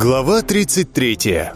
Глава 33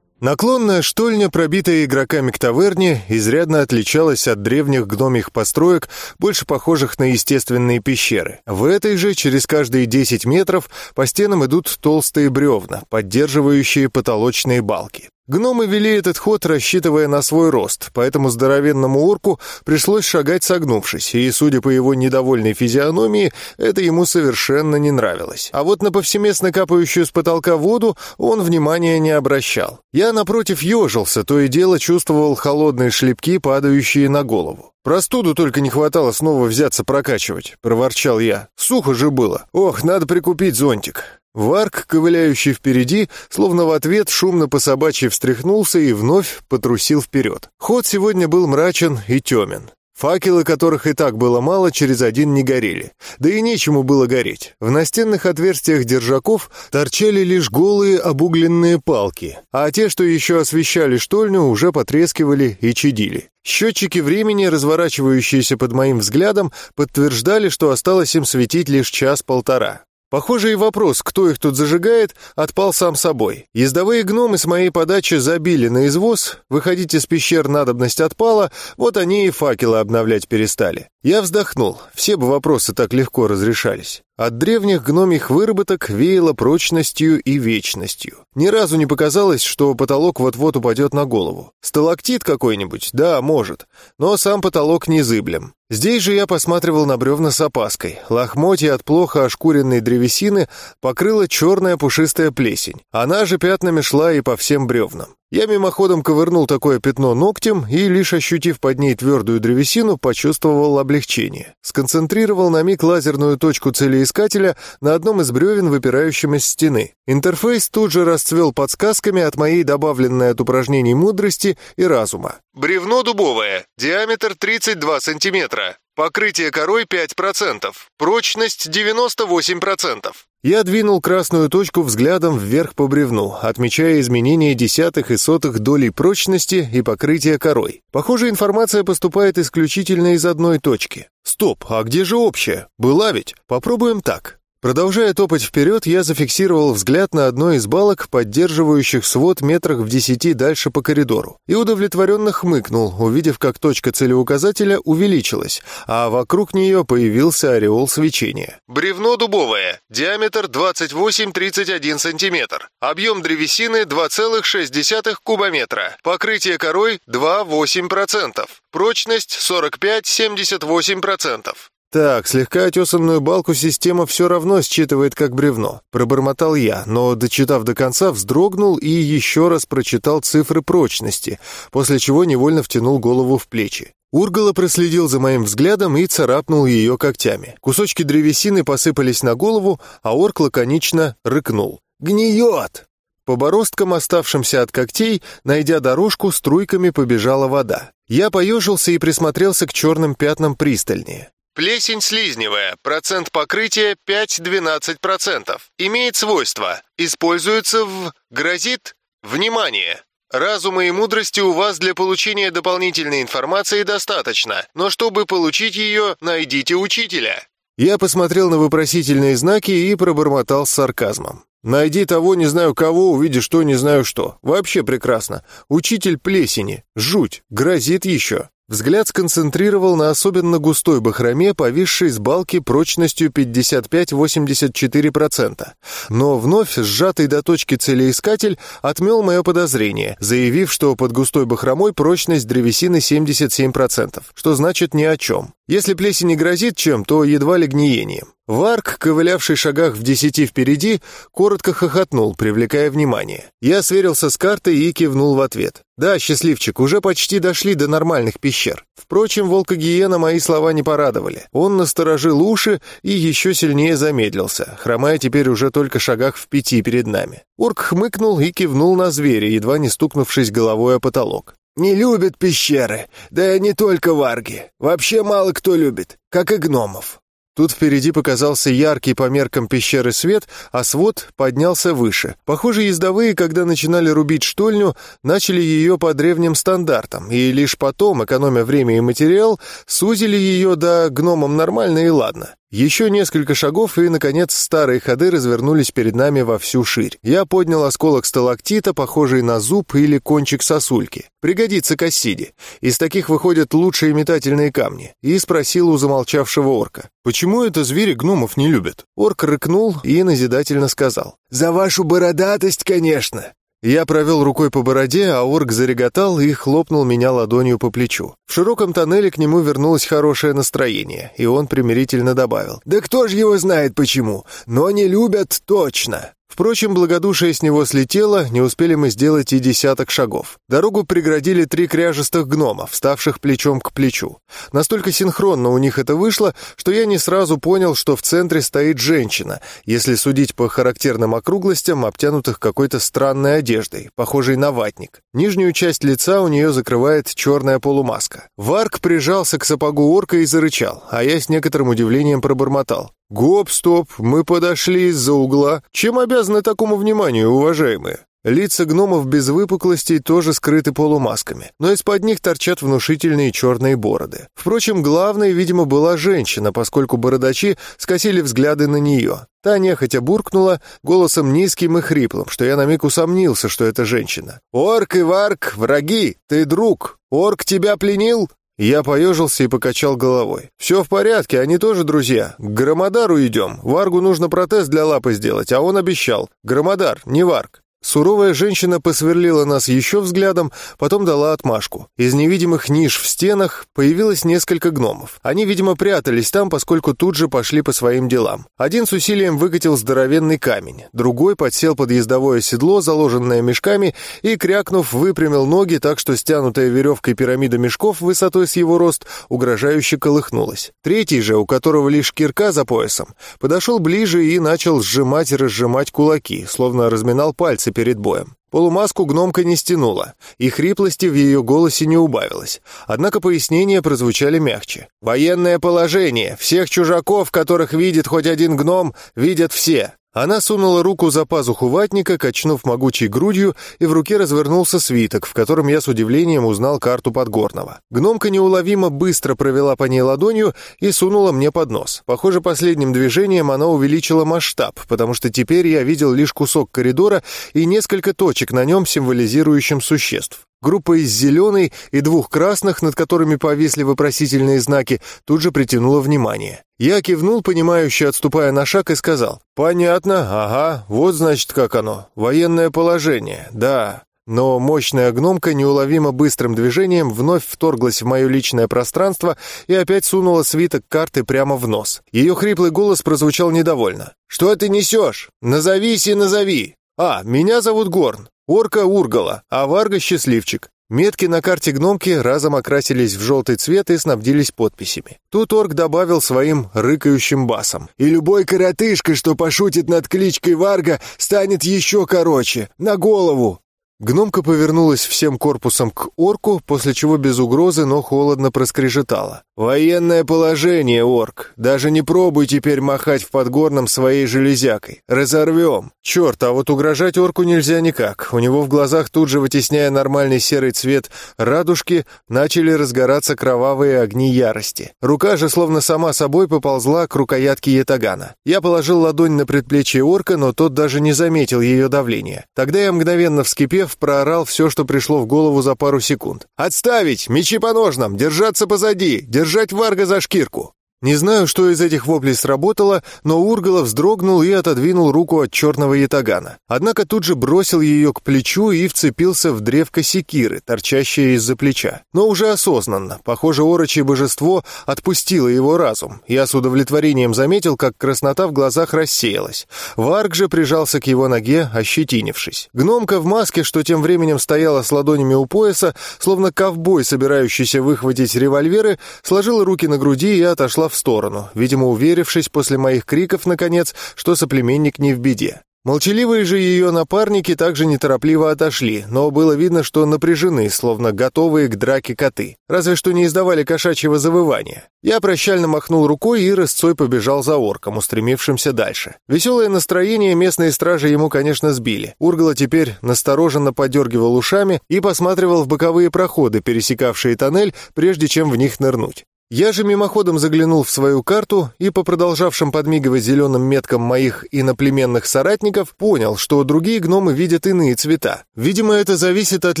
Наклонная штольня, пробитая игроками к таверне, изрядно отличалась от древних гномих построек, больше похожих на естественные пещеры. В этой же через каждые 10 метров по стенам идут толстые бревна, поддерживающие потолочные балки. Гномы вели этот ход, рассчитывая на свой рост, поэтому здоровенному орку пришлось шагать согнувшись, и, судя по его недовольной физиономии, это ему совершенно не нравилось. А вот на повсеместно капающую с потолка воду он внимания не обращал. Я, напротив, ежился, то и дело чувствовал холодные шлепки, падающие на голову. «Простуду только не хватало снова взяться прокачивать», — проворчал я. «Сухо же было. Ох, надо прикупить зонтик». Варк, ковыляющий впереди, словно в ответ шумно по собачьи встряхнулся и вновь потрусил вперед. Ход сегодня был мрачен и темен. Факелы, которых и так было мало, через один не горели. Да и нечему было гореть. В настенных отверстиях держаков торчали лишь голые обугленные палки, а те, что еще освещали штольню, уже потрескивали и чадили. Счетчики времени, разворачивающиеся под моим взглядом, подтверждали, что осталось им светить лишь час-полтора. Похоже, и вопрос, кто их тут зажигает, отпал сам собой. Ездовые гномы с моей подачи забили на извоз, выходить из пещер надобность отпала, вот они и факелы обновлять перестали. Я вздохнул, все бы вопросы так легко разрешались. От древних гномих выработок веяло прочностью и вечностью. Ни разу не показалось, что потолок вот-вот упадет на голову. Сталактит какой-нибудь? Да, может. Но сам потолок незыблем. Здесь же я посматривал на бревна с опаской. Лохмотья от плохо ошкуренной древесины покрыла черная пушистая плесень. Она же пятнами шла и по всем бревнам. Я мимоходом ковырнул такое пятно ногтем и, лишь ощутив под ней твердую древесину, почувствовал облегчение. Сконцентрировал на миг лазерную точку целеискателя на одном из бревен, выпирающем из стены. Интерфейс тут же расцвел подсказками от моей добавленной от упражнений мудрости и разума. Бревно дубовое, диаметр 32 сантиметра, покрытие корой 5%, прочность 98%. Я двинул красную точку взглядом вверх по бревну, отмечая изменения десятых и сотых долей прочности и покрытия корой. Похоже, информация поступает исключительно из одной точки. Стоп, а где же общая? Была ведь? Попробуем так. Продолжая топать вперед, я зафиксировал взгляд на одной из балок, поддерживающих свод метрах в десяти дальше по коридору, и удовлетворенно хмыкнул, увидев, как точка целеуказателя увеличилась, а вокруг нее появился ореол свечения. Бревно дубовое, диаметр 28-31 см, объем древесины 2,6 кубометра, покрытие корой 2,8%, прочность 45-78%. «Так, слегка отесанную балку система все равно считывает как бревно», — пробормотал я, но, дочитав до конца, вздрогнул и еще раз прочитал цифры прочности, после чего невольно втянул голову в плечи. Ургала проследил за моим взглядом и царапнул ее когтями. Кусочки древесины посыпались на голову, а орк лаконично рыкнул. «Гниет!» По бороздкам, оставшимся от когтей, найдя дорожку, струйками побежала вода. Я поежился и присмотрелся к черным пятнам пристальнее. Плесень слизневая, процент покрытия 5-12%. Имеет свойства. Используется в... Грозит... Внимание! Разума и мудрости у вас для получения дополнительной информации достаточно, но чтобы получить ее, найдите учителя. Я посмотрел на вопросительные знаки и пробормотал с сарказмом. «Найди того не знаю кого, увидишь то не знаю что. Вообще прекрасно. Учитель плесени. Жуть. Грозит еще». Взгляд сконцентрировал на особенно густой бахроме, повисшей с балки прочностью 55-84%. Но вновь сжатый до точки целеискатель отмел мое подозрение, заявив, что под густой бахромой прочность древесины 77%, что значит ни о чем. Если плесень грозит чем, то едва ли гниением. Варк, ковылявший шагах в десяти впереди, коротко хохотнул, привлекая внимание. Я сверился с картой и кивнул в ответ. «Да, счастливчик, уже почти дошли до нормальных пещер». Впрочем, волка-гиена мои слова не порадовали. Он насторожил уши и еще сильнее замедлился, хромая теперь уже только шагах в пяти перед нами. Орк хмыкнул и кивнул на зверя, едва не стукнувшись головой о потолок. «Не любят пещеры, да и не только варги. Вообще мало кто любит, как и гномов. Тут впереди показался яркий по меркам пещеры свет, а свод поднялся выше. Похоже, ездовые, когда начинали рубить штольню, начали ее по древним стандартам, и лишь потом, экономя время и материал, сузили ее до гномам нормально и ладно. Еще несколько шагов, и, наконец, старые ходы развернулись перед нами во всю ширь. Я поднял осколок сталактита, похожий на зуб или кончик сосульки. Пригодится Кассиди. Из таких выходят лучшие метательные камни. И спросил у замолчавшего орка. «Почему это звери гномов не любят?» Орк рыкнул и назидательно сказал. «За вашу бородатость, конечно!» Я провел рукой по бороде, а орк зареготал и хлопнул меня ладонью по плечу. В широком тоннеле к нему вернулось хорошее настроение, и он примирительно добавил. «Да кто ж его знает почему, но не любят точно!» Впрочем, благодушие с него слетело, не успели мы сделать и десяток шагов. Дорогу преградили три кряжестых гнома, вставших плечом к плечу. Настолько синхронно у них это вышло, что я не сразу понял, что в центре стоит женщина, если судить по характерным округлостям, обтянутых какой-то странной одеждой, похожей на ватник. Нижнюю часть лица у нее закрывает черная полумаска. Варк прижался к сапогу орка и зарычал, а я с некоторым удивлением пробормотал. «Гоп-стоп, мы подошли из-за угла. Чем обязаны такому вниманию, уважаемые?» Лица гномов без выпуклостей тоже скрыты полумасками, но из-под них торчат внушительные черные бороды. Впрочем, главной, видимо, была женщина, поскольку бородачи скосили взгляды на нее. Та нехотя буркнула голосом низким и хриплым, что я на миг усомнился, что это женщина. «Орк и Варк, враги, ты друг. Орк тебя пленил?» Я поежился и покачал головой. «Все в порядке, они тоже друзья. К Громодару идем. Варгу нужно протез для лапы сделать, а он обещал. Громодар, не Варг». Суровая женщина посверлила нас еще взглядом, потом дала отмашку. Из невидимых ниш в стенах появилось несколько гномов. Они, видимо, прятались там, поскольку тут же пошли по своим делам. Один с усилием выкатил здоровенный камень, другой подсел под ездовое седло, заложенное мешками, и, крякнув, выпрямил ноги так, что стянутая веревкой пирамида мешков высотой с его рост угрожающе колыхнулась. Третий же, у которого лишь кирка за поясом, подошел ближе и начал сжимать и разжимать кулаки, словно разминал пальцы готовился перед боем. Полумаску гномка не стянула, и хриплости в ее голосе не убавилось. Однако пояснения прозвучали мягче. «Военное положение. Всех чужаков, которых видит хоть один гном, видят все. Она сунула руку за пазуху ватника, качнув могучей грудью, и в руке развернулся свиток, в котором я с удивлением узнал карту Подгорного. Гномка неуловимо быстро провела по ней ладонью и сунула мне под нос. Похоже, последним движением она увеличила масштаб, потому что теперь я видел лишь кусок коридора и несколько точек на нем, символизирующим существ. Группа из зеленой и двух красных, над которыми повисли вопросительные знаки, тут же притянула внимание. Я кивнул, понимающе отступая на шаг, и сказал, «Понятно, ага, вот значит как оно. Военное положение, да». Но мощная гномка неуловимо быстрым движением вновь вторглась в мое личное пространство и опять сунула свиток карты прямо в нос. Ее хриплый голос прозвучал недовольно. «Что ты несешь? Назовись и назови!» «А, меня зовут Горн. Орка Ургала, а Варга счастливчик. Метки на карте гномки разом окрасились в желтый цвет и снабдились подписями. Тут орк добавил своим рыкающим басом. «И любой коротышка, что пошутит над кличкой Варга, станет еще короче. На голову!» Гномка повернулась всем корпусом к орку, после чего без угрозы, но холодно проскрежетала. «Военное положение, орк. Даже не пробуй теперь махать в Подгорном своей железякой. Разорвем. Черт, а вот угрожать орку нельзя никак. У него в глазах, тут же вытесняя нормальный серый цвет радужки, начали разгораться кровавые огни ярости. Рука же словно сама собой поползла к рукоятке ятагана. Я положил ладонь на предплечье орка, но тот даже не заметил ее давления. Тогда я, мгновенно вскипев, проорал все, что пришло в голову за пару секунд. «Отставить! Мечи по ножнам! Держаться позади! Держаться держать Варга за шкирку. Не знаю, что из этих воплей сработало, но Ургала вздрогнул и отодвинул руку от черного ятагана. Однако тут же бросил ее к плечу и вцепился в древко секиры, торчащее из-за плеча. Но уже осознанно. Похоже, орочье божество отпустило его разум. Я с удовлетворением заметил, как краснота в глазах рассеялась. Варг же прижался к его ноге, ощетинившись. Гномка в маске, что тем временем стояла с ладонями у пояса, словно ковбой, собирающийся выхватить револьверы, сложила руки на груди и отошла в сторону, видимо, уверившись после моих криков, наконец, что соплеменник не в беде. Молчаливые же ее напарники также неторопливо отошли, но было видно, что напряжены, словно готовые к драке коты, разве что не издавали кошачьего завывания. Я прощально махнул рукой и рысцой побежал за орком, устремившимся дальше. Веселое настроение местные стражи ему, конечно, сбили. Ургала теперь настороженно подергивал ушами и посматривал в боковые проходы, пересекавшие тоннель, прежде чем в них нырнуть. Я же мимоходом заглянул в свою карту и по продолжавшим подмигивать зеленым меткам моих иноплеменных соратников понял, что другие гномы видят иные цвета. Видимо, это зависит от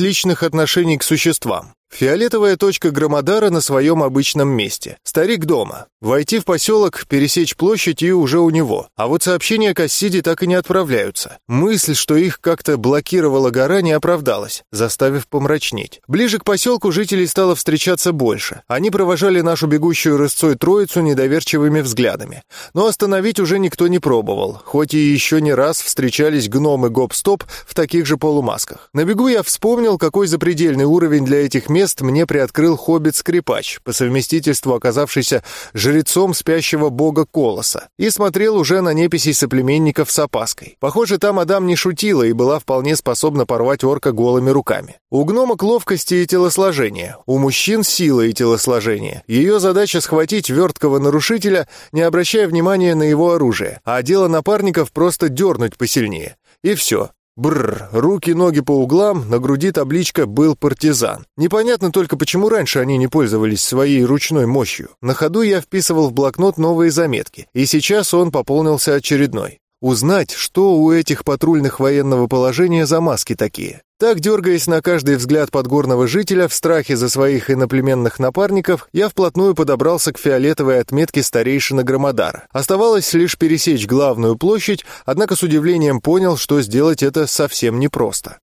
личных отношений к существам. Фиолетовая точка Громодара на своем обычном месте. Старик дома. Войти в поселок, пересечь площадь и уже у него. А вот сообщения Кассиди так и не отправляются. Мысль, что их как-то блокировала гора, не оправдалась, заставив помрачнеть. Ближе к поселку жителей стало встречаться больше. Они провожали нашу бегущую рысцой троицу недоверчивыми взглядами. Но остановить уже никто не пробовал, хоть и еще не раз встречались гномы гоп-стоп в таких же полумасках. На бегу я вспомнил, какой запредельный уровень для этих мест мест мне приоткрыл хоббит-скрипач, по совместительству оказавшийся жрецом спящего бога Колоса, и смотрел уже на неписей соплеменников с опаской. Похоже, там Адам не шутила и была вполне способна порвать орка голыми руками. У гномок ловкости и телосложения, у мужчин сила и телосложение. Ее задача схватить верткого нарушителя, не обращая внимания на его оружие, а дело напарников просто дернуть посильнее. И все. Бррр, руки-ноги по углам, на груди табличка «Был партизан». Непонятно только, почему раньше они не пользовались своей ручной мощью. На ходу я вписывал в блокнот новые заметки, и сейчас он пополнился очередной. Узнать, что у этих патрульных военного положения за маски такие. Так, дергаясь на каждый взгляд подгорного жителя в страхе за своих иноплеменных напарников, я вплотную подобрался к фиолетовой отметке старейшины Громодара. Оставалось лишь пересечь главную площадь, однако с удивлением понял, что сделать это совсем непросто.